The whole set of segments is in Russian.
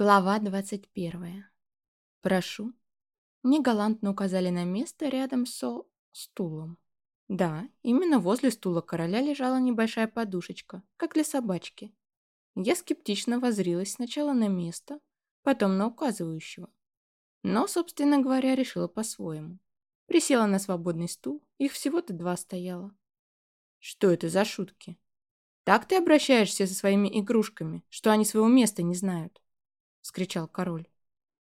Глава 21. Прошу. Мне галантно указали на место рядом со стулом. Да, именно возле стула короля лежала небольшая подушечка, как для собачки. Я скептично возрилась сначала на место, потом на указывающего. Но, собственно говоря, решила по-своему. Присела на свободный стул, их всего-то два стояло. Что это за шутки? Так ты обращаешься со своими игрушками, что они своего места не знают? Вскричал король.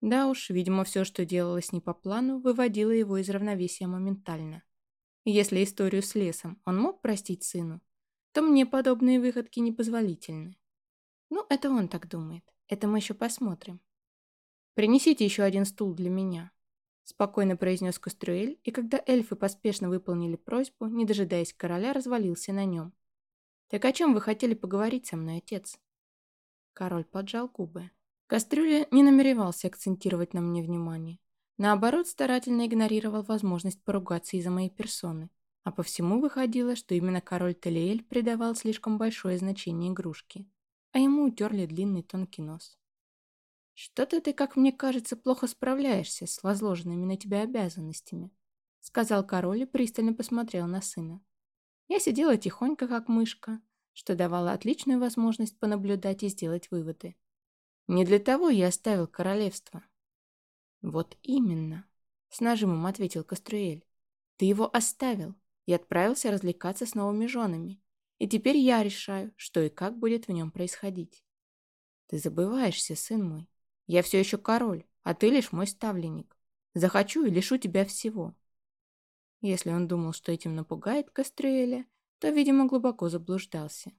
Да уж, видимо, все, что делалось не по плану, выводило его из равновесия моментально. если историю с лесом он мог простить сыну, то мне подобные выходки непозволительны. Ну, это он так думает. Это мы еще посмотрим. «Принесите еще один стул для меня», — спокойно произнес Кастрюэль, и когда эльфы поспешно выполнили просьбу, не дожидаясь короля, развалился на нем. «Так о чем вы хотели поговорить со мной, отец?» Король поджал губы. Кастрюля не намеревался акцентировать на мне внимание. Наоборот, старательно игнорировал возможность поругаться из-за моей персоны. А по всему выходило, что именно король Телиэль придавал слишком большое значение игрушке. А ему утерли длинный тонкий нос. «Что-то ты, как мне кажется, плохо справляешься с возложенными на тебя обязанностями», сказал король и пристально посмотрел на сына. Я сидела тихонько, как мышка, что давало отличную возможность понаблюдать и сделать выводы. Не для того я оставил королевство. Вот именно, с нажимом ответил Каструэль. Ты его оставил и отправился развлекаться с новыми женами. И теперь я решаю, что и как будет в нем происходить. Ты забываешься, сын мой. Я все еще король, а ты лишь мой ставленник. Захочу и лишу тебя всего. Если он думал, что этим напугает Каструэля, то, видимо, глубоко заблуждался.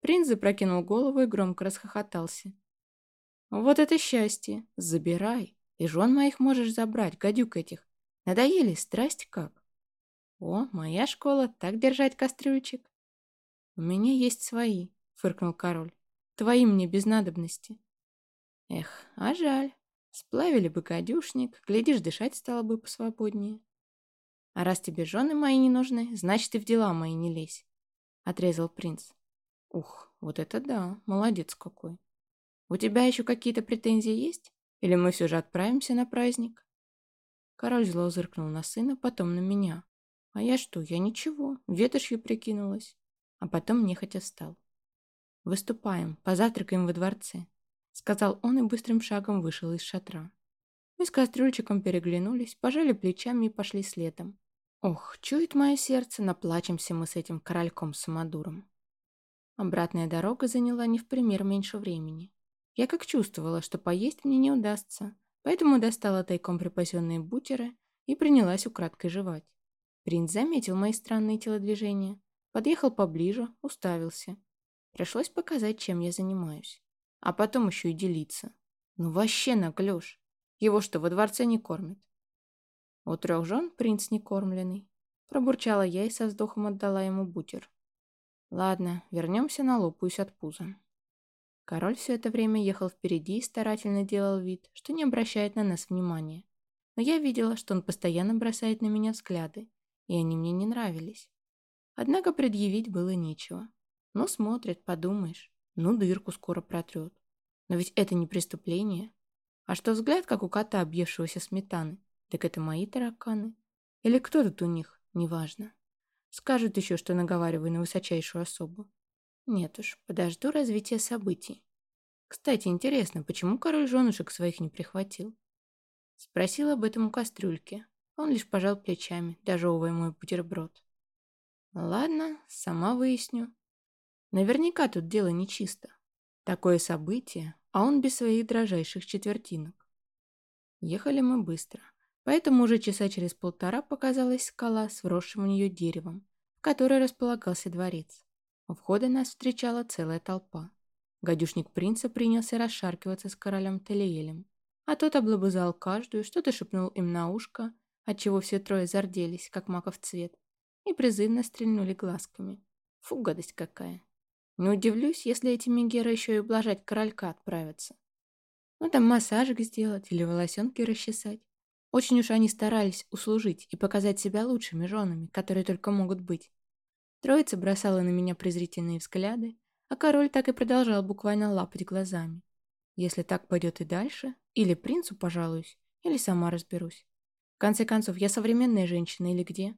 Принц запрокинул голову и громко расхохотался. Вот это счастье. Забирай. И жен моих можешь забрать, гадюк этих. Надоели, страсть как. О, моя школа, так держать кастрюльчик. У меня есть свои, фыркнул король. Твои мне без надобности. Эх, а жаль. Сплавили бы гадюшник, глядишь, дышать стало бы посвободнее. А раз тебе жены мои не нужны, значит и в дела мои не лезь, отрезал принц. Ух, вот это да, молодец какой. У тебя еще какие-то претензии есть? Или мы все же отправимся на праздник?» Король зло зыркнул на сына, потом на меня. А я что, я ничего, ветошью прикинулась. А потом нехотя встал. «Выступаем, позавтракаем во дворце», — сказал он и быстрым шагом вышел из шатра. Мы с кастрюльчиком переглянулись, пожали плечами и пошли следом. Ох, чует мое сердце, наплачемся мы с этим корольком-самодуром. Обратная дорога заняла не в пример меньше времени. Я как чувствовала, что поесть мне не удастся, поэтому достала тайком припасенные бутеры и принялась украдкой жевать. Принц заметил мои странные телодвижения, подъехал поближе, уставился. Пришлось показать, чем я занимаюсь. А потом еще и делиться. Ну вообще наглешь. Его что, во дворце не кормят? У трех жен принц не кормленный. Пробурчала я и со вздохом отдала ему бутер. Ладно, вернемся на лопусь от пуза. Король все это время ехал впереди и старательно делал вид, что не обращает на нас внимания. Но я видела, что он постоянно бросает на меня взгляды, и они мне не нравились. Однако предъявить было нечего. Ну, смотрит, подумаешь. Ну, дырку скоро протрет. Но ведь это не преступление. А что взгляд, как у кота, объевшегося сметаны? Так это мои тараканы. Или кто тут у них? Неважно. Скажут еще, что наговариваю на высочайшую особу. Нет уж, подожду развития событий. Кстати, интересно, почему король женушек своих не прихватил? Спросил об этом у кастрюльки. Он лишь пожал плечами, дожевывая мой бутерброд. Ладно, сама выясню. Наверняка тут дело нечисто. Такое событие, а он без своих дрожайших четвертинок. Ехали мы быстро, поэтому уже часа через полтора показалась скала с вросшим в нее деревом, в которой располагался дворец. У входа нас встречала целая толпа. Гадюшник принца принялся расшаркиваться с королем Телиелем, а тот облобызал каждую, что-то шепнул им на ушко, отчего все трое зарделись, как маков цвет, и призывно стрельнули глазками. Фу, гадость какая. Не удивлюсь, если эти мегеры еще и ублажать королька отправятся. Ну там массажик сделать или волосенки расчесать. Очень уж они старались услужить и показать себя лучшими женами, которые только могут быть. Троица бросала на меня презрительные взгляды, а король так и продолжал буквально лапать глазами. Если так пойдет и дальше, или принцу пожалуюсь, или сама разберусь. В конце концов, я современная женщина или где?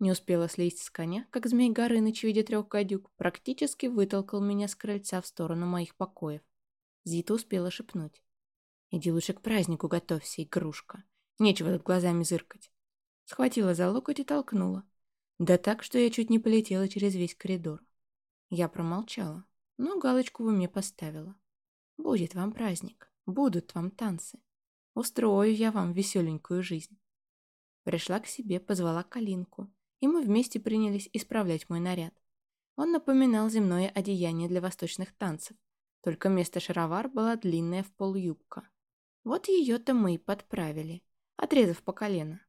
Не успела слезть с коня, как змей Горыныч в виде трех гадюк практически вытолкал меня с крыльца в сторону моих покоев. Зита успела шепнуть. «Иди лучше к празднику готовься, игрушка. Нечего тут глазами зыркать». Схватила за локоть и толкнула. Да так, что я чуть не полетела через весь коридор. Я промолчала, но галочку в уме поставила. Будет вам праздник, будут вам танцы. Устрою я вам веселенькую жизнь. Пришла к себе, позвала Калинку, и мы вместе принялись исправлять мой наряд. Он напоминал земное одеяние для восточных танцев, только вместо шаровар была длинная в пол юбка. Вот ее-то мы и подправили, отрезав по колено.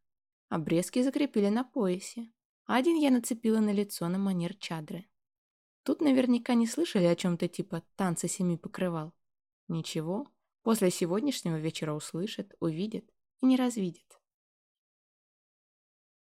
Обрезки закрепили на поясе, один я нацепила на лицо на манер чадры. Тут наверняка не слышали о чем-то типа «танца семи покрывал». Ничего, после сегодняшнего вечера услышат, увидят и не развидят.